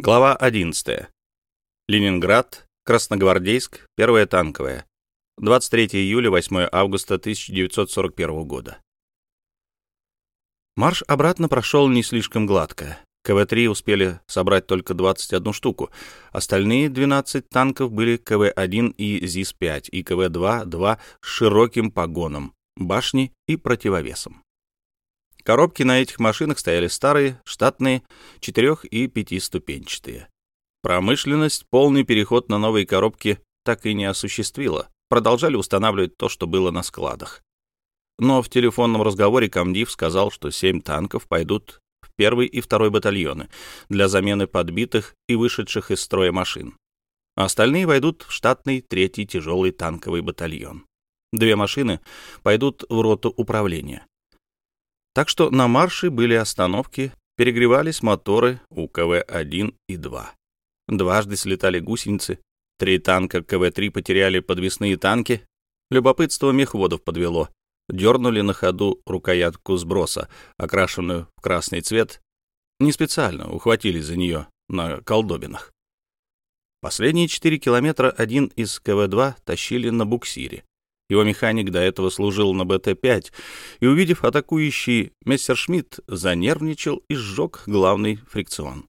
Глава 11. Ленинград, Красногвардейск, первая танковая. 23 июля, 8 августа 1941 года. Марш обратно прошел не слишком гладко. КВ-3 успели собрать только 21 штуку. Остальные 12 танков были КВ-1 и ЗИС-5, и КВ-2 2 с широким погоном, башней и противовесом. Коробки на этих машинах стояли старые, штатные, четырех- и пятиступенчатые. Промышленность полный переход на новые коробки так и не осуществила. Продолжали устанавливать то, что было на складах. Но в телефонном разговоре комдив сказал, что семь танков пойдут в первый и второй батальоны для замены подбитых и вышедших из строя машин. А остальные войдут в штатный третий тяжелый танковый батальон. Две машины пойдут в роту управления. Так что на марше были остановки, перегревались моторы у КВ-1 и 2. Дважды слетали гусеницы, три танка КВ-3 потеряли подвесные танки. Любопытство мехводов подвело. Дернули на ходу рукоятку сброса, окрашенную в красный цвет. Не специально ухватились за нее на колдобинах. Последние четыре километра один из КВ-2 тащили на буксире. Его механик до этого служил на БТ-5, и, увидев атакующий Мессершмитт, занервничал и сжег главный фрикцион.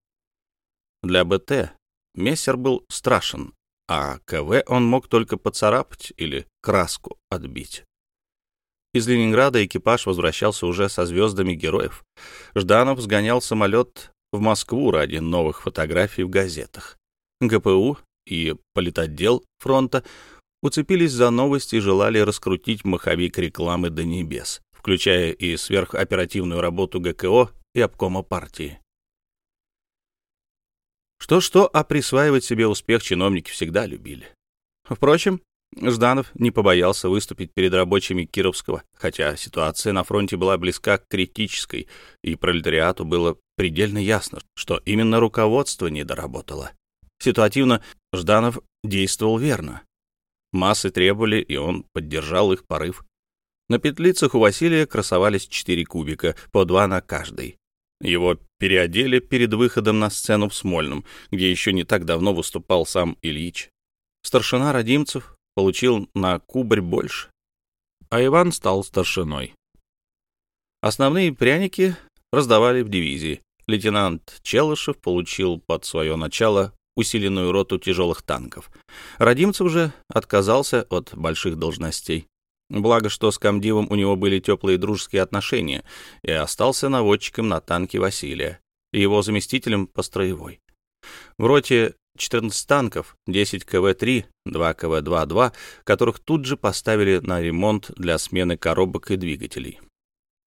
Для БТ Мессер был страшен, а КВ он мог только поцарапать или краску отбить. Из Ленинграда экипаж возвращался уже со звездами героев. Жданов сгонял самолет в Москву ради новых фотографий в газетах. ГПУ и политотдел фронта уцепились за новость и желали раскрутить маховик рекламы до небес, включая и сверхоперативную работу ГКО и обкома партии. Что-что, а присваивать себе успех чиновники всегда любили. Впрочем, Жданов не побоялся выступить перед рабочими Кировского, хотя ситуация на фронте была близка к критической, и пролетариату было предельно ясно, что именно руководство не доработало. Ситуативно Жданов действовал верно. Массы требовали, и он поддержал их порыв. На петлицах у Василия красовались четыре кубика, по два на каждый. Его переодели перед выходом на сцену в Смольном, где еще не так давно выступал сам Ильич. Старшина Родимцев получил на кубарь больше, а Иван стал старшиной. Основные пряники раздавали в дивизии. Лейтенант Челышев получил под свое начало усиленную роту тяжелых танков. Родимцев же отказался от больших должностей. Благо, что с комдивом у него были теплые дружеские отношения, и остался наводчиком на танке Василия и его заместителем по строевой. В роте 14 танков, 10 КВ-3, 2 КВ-2-2, которых тут же поставили на ремонт для смены коробок и двигателей.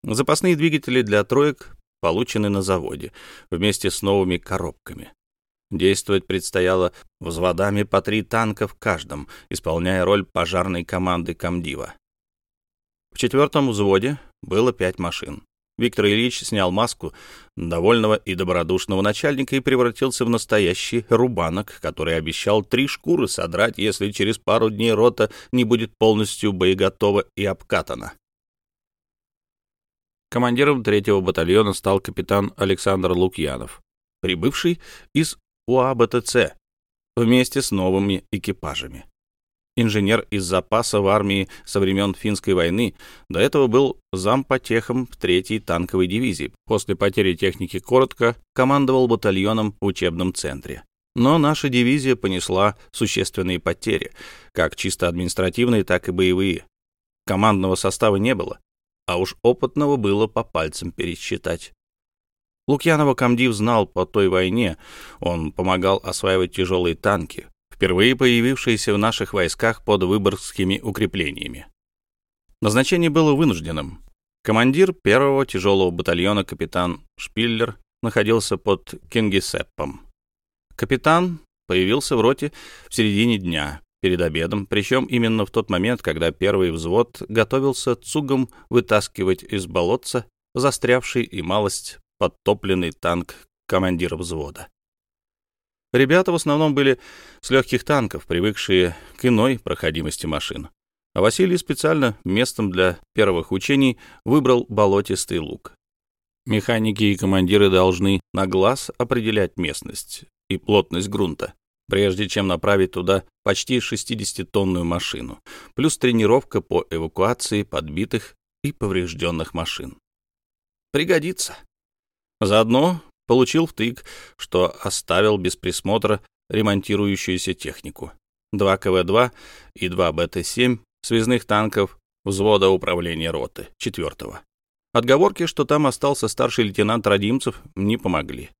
Запасные двигатели для троек получены на заводе вместе с новыми коробками. Действовать предстояло взводами по три танка в каждом, исполняя роль пожарной команды комдива. В четвертом взводе было пять машин. Виктор Ильич снял маску довольного и добродушного начальника и превратился в настоящий рубанок, который обещал три шкуры содрать, если через пару дней рота не будет полностью боеготова и обкатана. Командиром третьего батальона стал капитан Александр Лукьянов, прибывший из УАБТЦ вместе с новыми экипажами. Инженер из запаса в армии со времен финской войны, до этого был зампотехом в третьей танковой дивизии. После потери техники коротко командовал батальоном в учебном центре. Но наша дивизия понесла существенные потери, как чисто административные, так и боевые. Командного состава не было, а уж опытного было по пальцам пересчитать. Лукьянова комдив знал по той войне. Он помогал осваивать тяжелые танки, впервые появившиеся в наших войсках под выборгскими укреплениями. Назначение было вынужденным. Командир первого тяжелого батальона капитан Шпиллер находился под Кингисеппом. Капитан появился в роте в середине дня, перед обедом, причем именно в тот момент, когда первый взвод готовился цугом вытаскивать из болотца застрявший и малость подтопленный танк командира взвода. Ребята в основном были с легких танков, привыкшие к иной проходимости машин. А Василий специально местом для первых учений выбрал болотистый луг. Механики и командиры должны на глаз определять местность и плотность грунта, прежде чем направить туда почти 60-тонную машину, плюс тренировка по эвакуации подбитых и поврежденных машин. Пригодится. Заодно получил втык, что оставил без присмотра ремонтирующуюся технику. Два КВ-2 и два БТ-7 связных танков взвода управления роты, четвертого. Отговорки, что там остался старший лейтенант Родимцев, не помогли.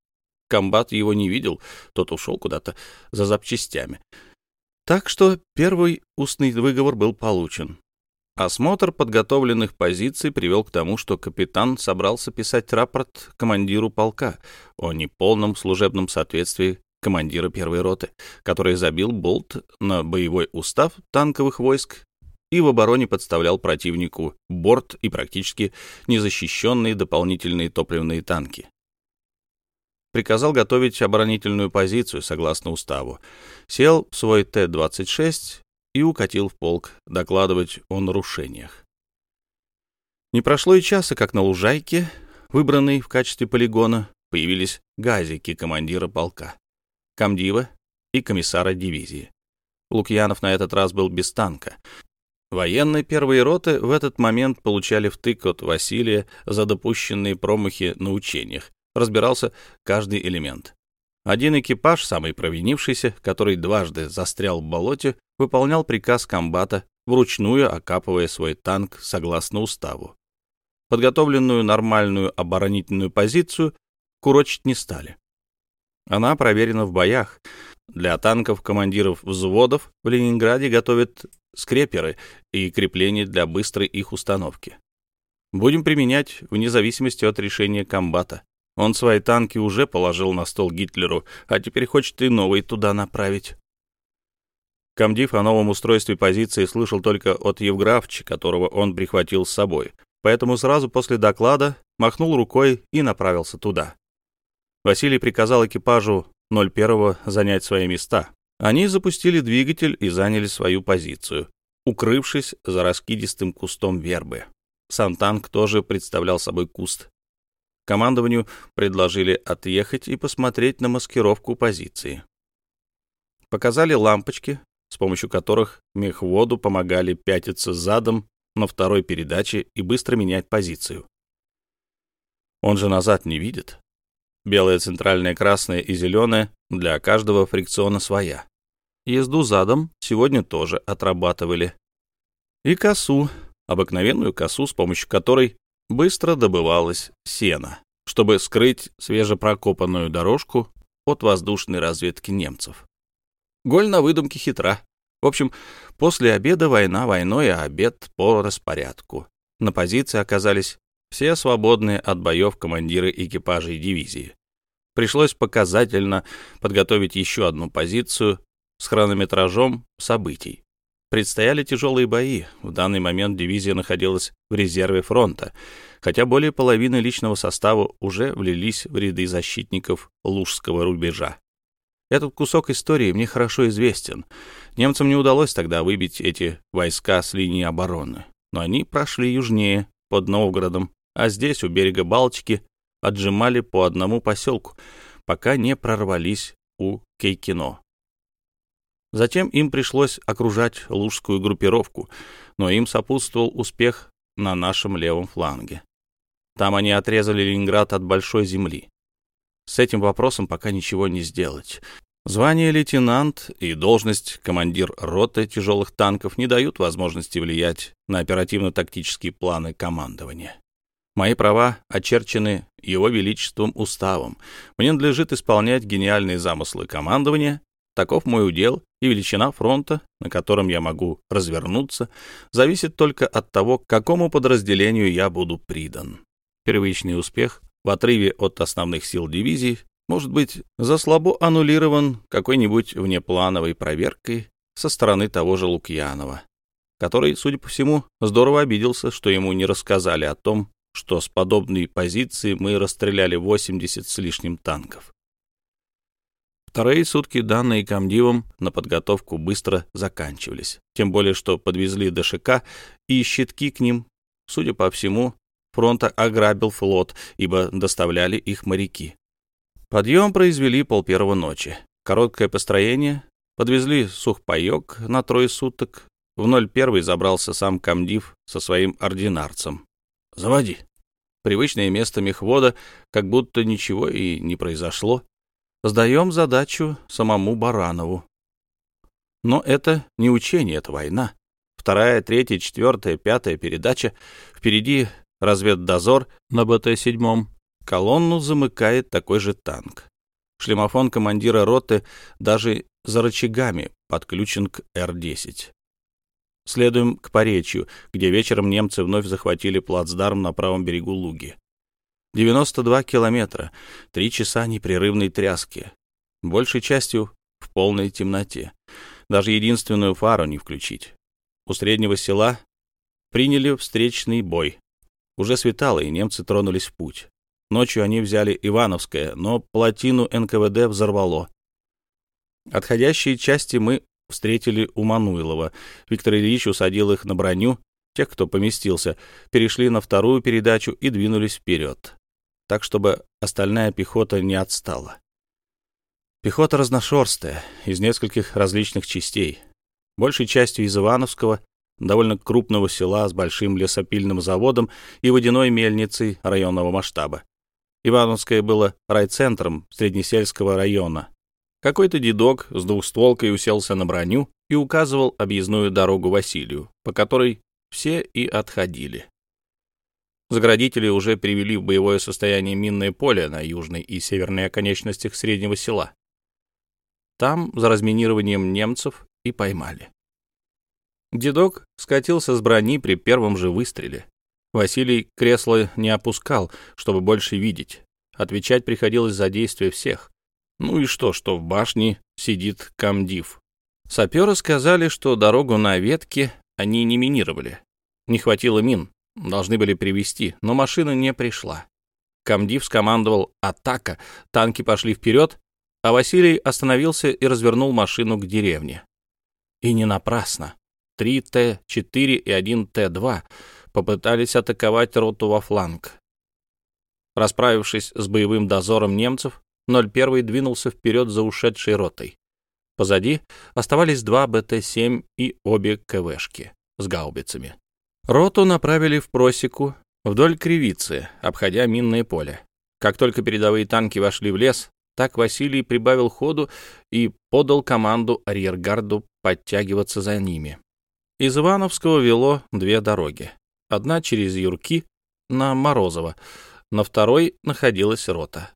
Комбат его не видел, тот ушел куда-то за запчастями. Так что первый устный выговор был получен. Осмотр подготовленных позиций привел к тому, что капитан собрался писать рапорт командиру полка о неполном служебном соответствии командира первой роты, который забил болт на боевой устав танковых войск и в обороне подставлял противнику борт и практически незащищенные дополнительные топливные танки. Приказал готовить оборонительную позицию согласно уставу. Сел в свой Т-26 и укатил в полк докладывать о нарушениях. Не прошло и часа, как на лужайке, выбранной в качестве полигона, появились газики командира полка, комдива и комиссара дивизии. Лукьянов на этот раз был без танка, Военные первые роты в этот момент получали втык от Василия за допущенные промахи на учениях. Разбирался каждый элемент. Один экипаж, самый провинившийся, который дважды застрял в болоте, выполнял приказ комбата, вручную окапывая свой танк согласно уставу. Подготовленную нормальную оборонительную позицию курочить не стали. Она проверена в боях. Для танков командиров взводов в Ленинграде готовят скреперы и крепления для быстрой их установки. Будем применять вне зависимости от решения комбата. Он свои танки уже положил на стол Гитлеру, а теперь хочет и новые туда направить. Комдив о новом устройстве позиции слышал только от Евграфча, которого он прихватил с собой, поэтому сразу после доклада махнул рукой и направился туда. Василий приказал экипажу 01 занять свои места. Они запустили двигатель и заняли свою позицию, укрывшись за раскидистым кустом вербы. Сам танк тоже представлял собой куст. Командованию предложили отъехать и посмотреть на маскировку позиции. Показали лампочки, с помощью которых мехводу помогали пятиться задом на второй передаче и быстро менять позицию. Он же назад не видит. Белая центральная, красная и зеленая для каждого фрикциона своя. Езду задом сегодня тоже отрабатывали. И косу, обыкновенную косу, с помощью которой быстро добывалось сено, чтобы скрыть свежепрокопанную дорожку от воздушной разведки немцев. Голь на выдумке хитра. В общем, после обеда война войной, а обед по распорядку. На позиции оказались все свободные от боев командиры экипажей дивизии. Пришлось показательно подготовить еще одну позицию с хронометражом событий. Предстояли тяжелые бои. В данный момент дивизия находилась в резерве фронта, хотя более половины личного состава уже влились в ряды защитников Лужского рубежа. Этот кусок истории мне хорошо известен. Немцам не удалось тогда выбить эти войска с линии обороны, но они прошли южнее, под Новгородом, а здесь, у берега Балтики, отжимали по одному поселку, пока не прорвались у Кейкино. Затем им пришлось окружать лужскую группировку, но им сопутствовал успех на нашем левом фланге. Там они отрезали Ленинград от большой земли. С этим вопросом пока ничего не сделать. Звание лейтенант и должность командир роты тяжелых танков не дают возможности влиять на оперативно-тактические планы командования. Мои права очерчены его величеством уставом. Мне надлежит исполнять гениальные замыслы командования Таков мой удел, и величина фронта, на котором я могу развернуться, зависит только от того, к какому подразделению я буду придан. Первичный успех в отрыве от основных сил дивизии может быть заслабо аннулирован какой-нибудь внеплановой проверкой со стороны того же Лукьянова, который, судя по всему, здорово обиделся, что ему не рассказали о том, что с подобной позиции мы расстреляли 80 с лишним танков. Вторые сутки, данные комдивом, на подготовку быстро заканчивались. Тем более, что подвезли ДШК и щитки к ним. Судя по всему, фронта ограбил флот, ибо доставляли их моряки. Подъем произвели пол первого ночи. Короткое построение. Подвезли сухпайок на трое суток. В 01 забрался сам комдив со своим ординарцем. «Заводи». Привычное место мехвода, как будто ничего и не произошло. Сдаем задачу самому Баранову. Но это не учение, это война. Вторая, третья, четвертая, пятая передача. Впереди разведдозор на БТ-7. Колонну замыкает такой же танк. Шлемофон командира роты даже за рычагами подключен к Р-10. Следуем к Поречью, где вечером немцы вновь захватили плацдарм на правом берегу Луги. 92 километра, три часа непрерывной тряски, большей частью в полной темноте. Даже единственную фару не включить. У среднего села приняли встречный бой. Уже светало, и немцы тронулись в путь. Ночью они взяли Ивановское, но плотину НКВД взорвало. Отходящие части мы встретили у Мануилова. Виктор Ильич усадил их на броню, тех, кто поместился, перешли на вторую передачу и двинулись вперед, так, чтобы остальная пехота не отстала. Пехота разношерстая, из нескольких различных частей, большей частью из Ивановского, довольно крупного села с большим лесопильным заводом и водяной мельницей районного масштаба. Ивановское было райцентром Среднесельского района. Какой-то дедок с двухстволкой уселся на броню и указывал объездную дорогу Василию, по которой все и отходили. Заградители уже привели в боевое состояние минное поле на южной и северной оконечностях среднего села. Там, за разминированием немцев, и поймали. Дедок скатился с брони при первом же выстреле. Василий кресло не опускал, чтобы больше видеть. Отвечать приходилось за действия всех. Ну и что, что в башне сидит комдив. Саперы сказали, что дорогу на ветке они не минировали. Не хватило мин, должны были привести, но машина не пришла. Комдив скомандовал «Атака!», танки пошли вперед, а Василий остановился и развернул машину к деревне. И не напрасно. Три Т-4 и один Т-2 попытались атаковать роту во фланг. Расправившись с боевым дозором немцев, 01 двинулся вперед за ушедшей ротой. Позади оставались два БТ-7 и обе КВшки с гаубицами. Роту направили в просеку вдоль кривицы, обходя минное поле. Как только передовые танки вошли в лес, так Василий прибавил ходу и подал команду арьергарду подтягиваться за ними. Из Ивановского вело две дороги. Одна через Юрки на Морозово, на второй находилась рота.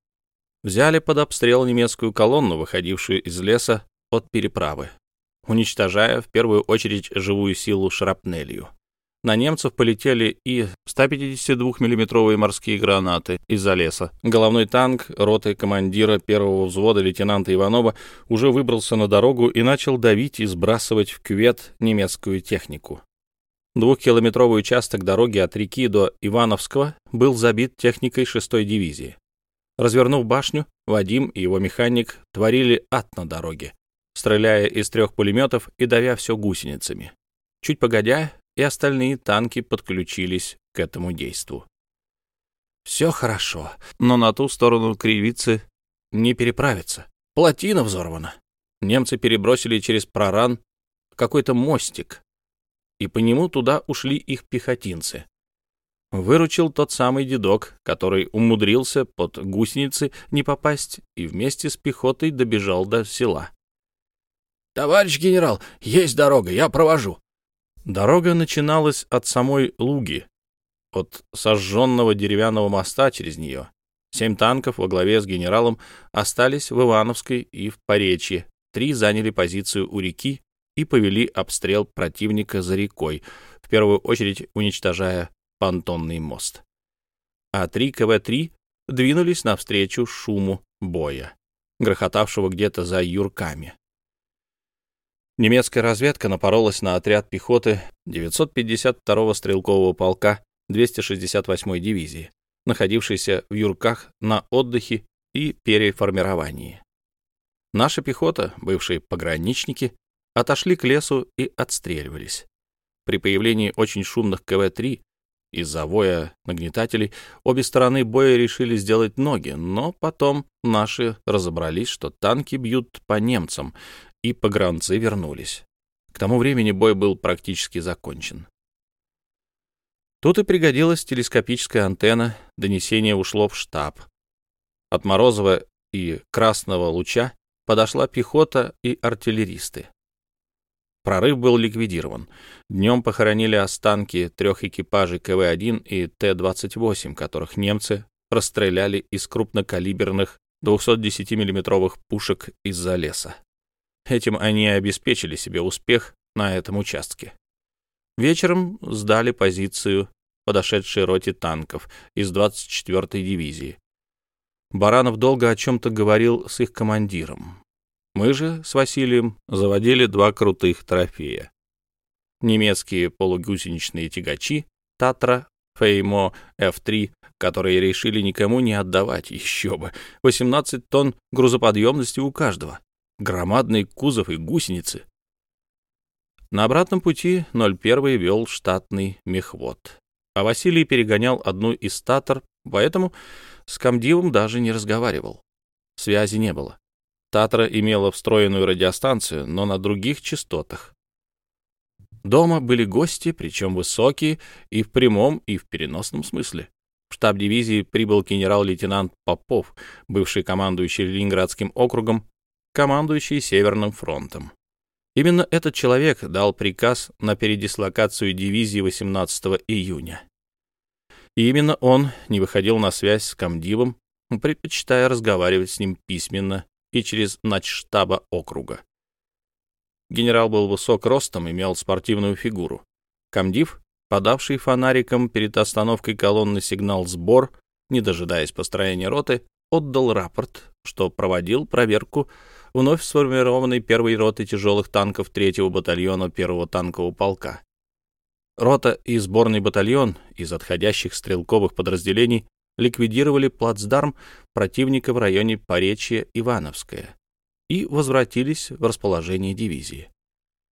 Взяли под обстрел немецкую колонну, выходившую из леса от переправы, уничтожая в первую очередь живую силу шрапнелью. На немцев полетели и 152 миллиметровые морские гранаты из-за леса. Головной танк роты командира первого взвода лейтенанта Иванова уже выбрался на дорогу и начал давить и сбрасывать в кювет немецкую технику. Двухкилометровый участок дороги от реки до Ивановского был забит техникой 6-й дивизии. Развернув башню, Вадим и его механик творили ад на дороге, стреляя из трех пулеметов и давя все гусеницами. Чуть погодя, и остальные танки подключились к этому действу. Все хорошо, но на ту сторону кривицы не переправиться. Плотина взорвана. Немцы перебросили через проран какой-то мостик, и по нему туда ушли их пехотинцы. Выручил тот самый дедок, который умудрился под гусеницы не попасть и вместе с пехотой добежал до села. — Товарищ генерал, есть дорога, я провожу. Дорога начиналась от самой Луги, от сожженного деревянного моста через нее. Семь танков во главе с генералом остались в Ивановской и в Поречье. Три заняли позицию у реки и повели обстрел противника за рекой, в первую очередь уничтожая понтонный мост. А три КВ-3 двинулись навстречу шуму боя, грохотавшего где-то за юрками. Немецкая разведка напоролась на отряд пехоты 952-го стрелкового полка 268-й дивизии, находившийся в Юрках на отдыхе и переформировании. Наша пехота, бывшие пограничники, отошли к лесу и отстреливались. При появлении очень шумных КВ-3 Из-за воя нагнетателей обе стороны боя решили сделать ноги, но потом наши разобрались, что танки бьют по немцам, и погранцы вернулись. К тому времени бой был практически закончен. Тут и пригодилась телескопическая антенна, донесение ушло в штаб. От Морозова и Красного Луча подошла пехота и артиллеристы. Прорыв был ликвидирован. Днем похоронили останки трех экипажей КВ-1 и Т-28, которых немцы расстреляли из крупнокалиберных 210 миллиметровых пушек из-за леса. Этим они обеспечили себе успех на этом участке. Вечером сдали позицию подошедшей роте танков из 24-й дивизии. Баранов долго о чем-то говорил с их командиром. Мы же с Василием заводили два крутых трофея. Немецкие полугусеничные тягачи «Татра» Феймо F3, которые решили никому не отдавать, еще бы. 18 тонн грузоподъемности у каждого. Громадный кузов и гусеницы. На обратном пути 01 вел штатный мехвод, а Василий перегонял одну из «Татар», поэтому с комдивом даже не разговаривал. Связи не было. Татра имела встроенную радиостанцию, но на других частотах. Дома были гости, причем высокие, и в прямом, и в переносном смысле. В штаб дивизии прибыл генерал-лейтенант Попов, бывший командующий Ленинградским округом, командующий Северным фронтом. Именно этот человек дал приказ на передислокацию дивизии 18 июня. И именно он не выходил на связь с комдивом, предпочитая разговаривать с ним письменно и через начштаба округа. Генерал был высок ростом, имел спортивную фигуру. Комдив, подавший фонариком перед остановкой колонны сигнал «Сбор», не дожидаясь построения роты, отдал рапорт, что проводил проверку вновь сформированной первой роты тяжелых танков третьего батальона первого танкового полка. Рота и сборный батальон из отходящих стрелковых подразделений ликвидировали плацдарм противника в районе Поречья Ивановское и возвратились в расположение дивизии.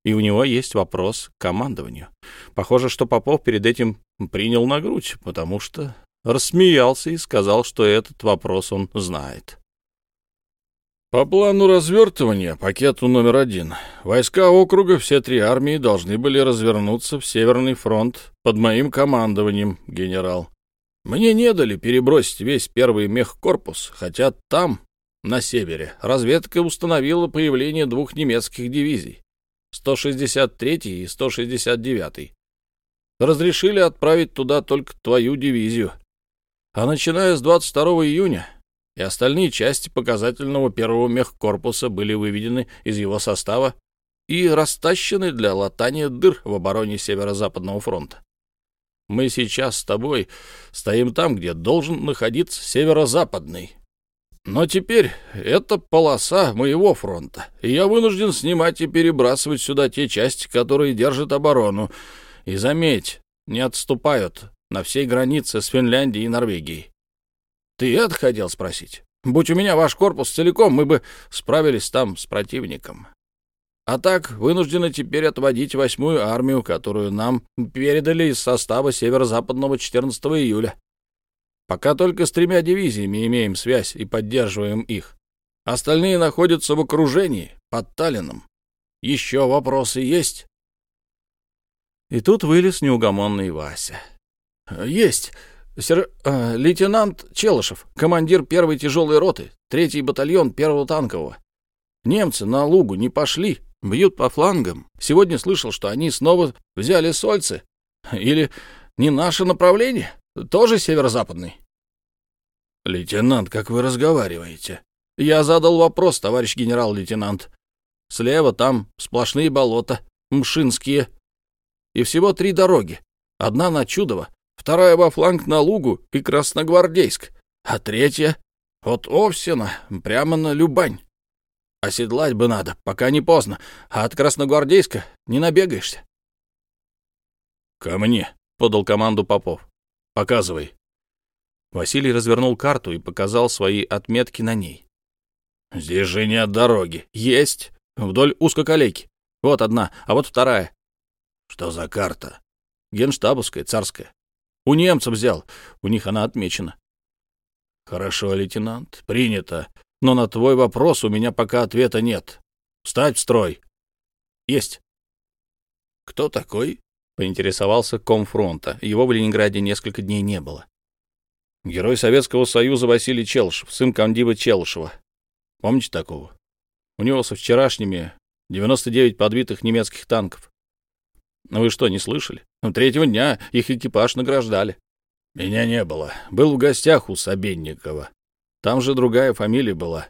И у него есть вопрос к командованию. Похоже, что Попов перед этим принял на грудь, потому что рассмеялся и сказал, что этот вопрос он знает. По плану развертывания, пакету номер один, войска округа, все три армии должны были развернуться в Северный фронт под моим командованием, генерал. Мне не дали перебросить весь первый мехкорпус, хотя там, на севере, разведка установила появление двух немецких дивизий, 163 и 169. Разрешили отправить туда только твою дивизию. А начиная с 22 июня и остальные части показательного первого мехкорпуса были выведены из его состава и растащены для латания дыр в обороне Северо-Западного фронта. Мы сейчас с тобой стоим там, где должен находиться северо-западный. Но теперь это полоса моего фронта, и я вынужден снимать и перебрасывать сюда те части, которые держат оборону. И заметь, не отступают на всей границе с Финляндией и Норвегией. Ты это хотел спросить? Будь у меня ваш корпус целиком, мы бы справились там с противником. А так вынуждены теперь отводить восьмую армию, которую нам передали из состава северо-западного 14 июля. Пока только с тремя дивизиями имеем связь и поддерживаем их. Остальные находятся в окружении, под Таллином. Еще вопросы есть?» И тут вылез неугомонный Вася. «Есть. Сер... Э, лейтенант Челышев, командир первой тяжелой роты, третий батальон первого танкового. Немцы на лугу не пошли, Бьют по флангам. Сегодня слышал, что они снова взяли Сольцы. Или не наше направление? Тоже северо-западный? Лейтенант, как вы разговариваете? Я задал вопрос, товарищ генерал-лейтенант. Слева там сплошные болота, мшинские. И всего три дороги. Одна на Чудово, вторая во фланг на Лугу и Красногвардейск, а третья от Овсина прямо на Любань. Оседлать бы надо, пока не поздно, а от Красногвардейска не набегаешься. — Ко мне, — подал команду Попов. — Показывай. Василий развернул карту и показал свои отметки на ней. — Здесь же не от дороги. Есть. Вдоль узкоколейки. Вот одна, а вот вторая. — Что за карта? — Генштабовская, царская. У немцев взял. У них она отмечена. Хорошо, лейтенант, принято. Но на твой вопрос у меня пока ответа нет. Встать в строй. Есть. Кто такой? Поинтересовался комфронта. Его в Ленинграде несколько дней не было. Герой Советского Союза Василий Челшев, сын комдива Челшева. Помните такого? У него со вчерашними 99 подбитых немецких танков. Ну вы что, не слышали? Третьего дня их экипаж награждали. Меня не было. Был в гостях у Собенникова. Там же другая фамилия была.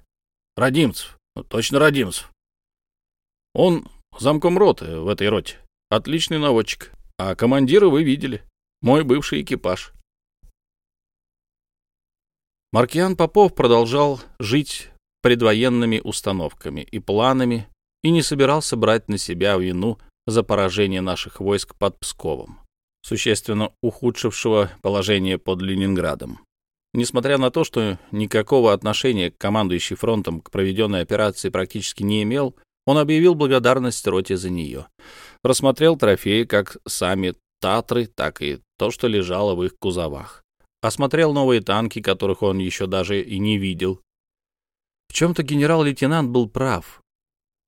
Родимцев. Ну, точно Родимцев. Он замком роты в этой роте. Отличный наводчик. А командира вы видели. Мой бывший экипаж. Маркиан Попов продолжал жить предвоенными установками и планами и не собирался брать на себя вину за поражение наших войск под Псковом, существенно ухудшившего положение под Ленинградом. Несмотря на то, что никакого отношения к командующий фронтом к проведенной операции практически не имел, он объявил благодарность роте за нее. Рассмотрел трофеи как сами Татры, так и то, что лежало в их кузовах. Осмотрел новые танки, которых он еще даже и не видел. В чем-то генерал-лейтенант был прав.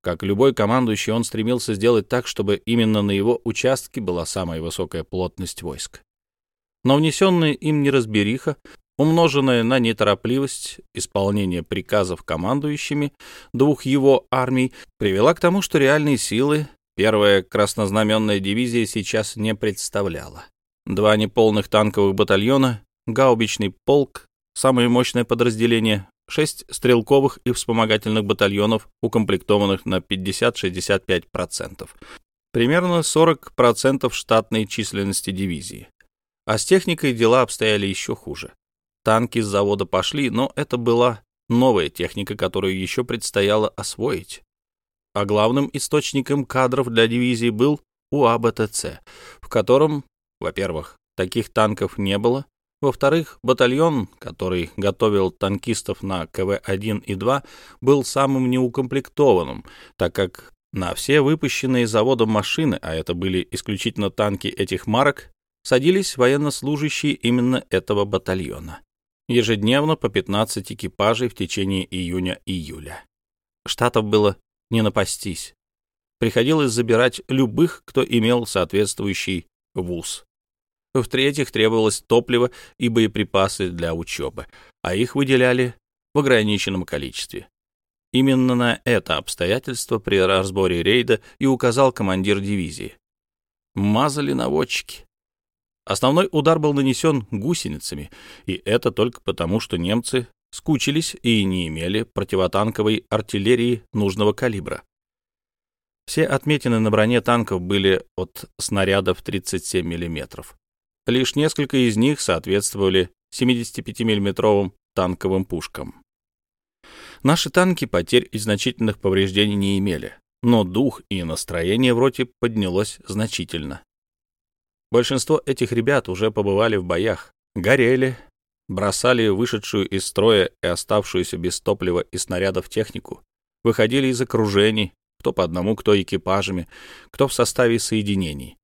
Как любой командующий, он стремился сделать так, чтобы именно на его участке была самая высокая плотность войск. Но внесенная им неразбериха, умноженная на неторопливость исполнения приказов командующими двух его армий, привела к тому, что реальные силы первая краснознаменная дивизия сейчас не представляла. Два неполных танковых батальона, гаубичный полк, самое мощное подразделение, шесть стрелковых и вспомогательных батальонов, укомплектованных на 50-65%. Примерно 40% штатной численности дивизии. А с техникой дела обстояли еще хуже. Танки с завода пошли, но это была новая техника, которую еще предстояло освоить. А главным источником кадров для дивизии был УАБТЦ, в котором, во-первых, таких танков не было, во-вторых, батальон, который готовил танкистов на КВ-1 и 2, был самым неукомплектованным, так как на все выпущенные заводом машины, а это были исключительно танки этих марок, садились военнослужащие именно этого батальона. Ежедневно по 15 экипажей в течение июня-июля. Штатов было не напастись. Приходилось забирать любых, кто имел соответствующий вуз. В-третьих, требовалось топливо и боеприпасы для учебы, а их выделяли в ограниченном количестве. Именно на это обстоятельство при разборе рейда и указал командир дивизии. Мазали наводчики. Основной удар был нанесен гусеницами, и это только потому, что немцы скучились и не имели противотанковой артиллерии нужного калибра. Все отметины на броне танков были от снарядов 37 мм. Лишь несколько из них соответствовали 75 миллиметровым танковым пушкам. Наши танки потерь и значительных повреждений не имели, но дух и настроение в роте поднялось значительно. Большинство этих ребят уже побывали в боях, горели, бросали вышедшую из строя и оставшуюся без топлива и снарядов технику, выходили из окружений, кто по одному, кто экипажами, кто в составе соединений.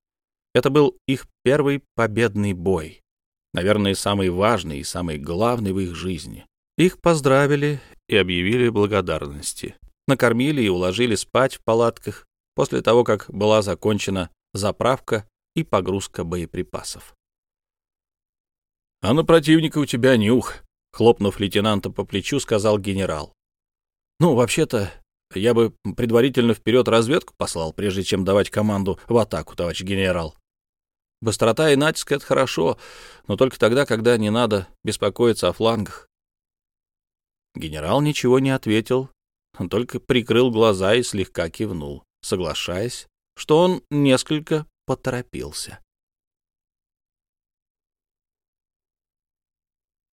Это был их первый победный бой, наверное, самый важный и самый главный в их жизни. Их поздравили и объявили благодарности. Накормили и уложили спать в палатках после того, как была закончена заправка и погрузка боеприпасов. — А на противника у тебя нюх, — хлопнув лейтенанта по плечу, сказал генерал. — Ну, вообще-то, я бы предварительно вперед разведку послал, прежде чем давать команду в атаку, товарищ генерал. Быстрота и натиск — это хорошо, но только тогда, когда не надо беспокоиться о флангах. Генерал ничего не ответил, он только прикрыл глаза и слегка кивнул, соглашаясь, что он несколько поторопился.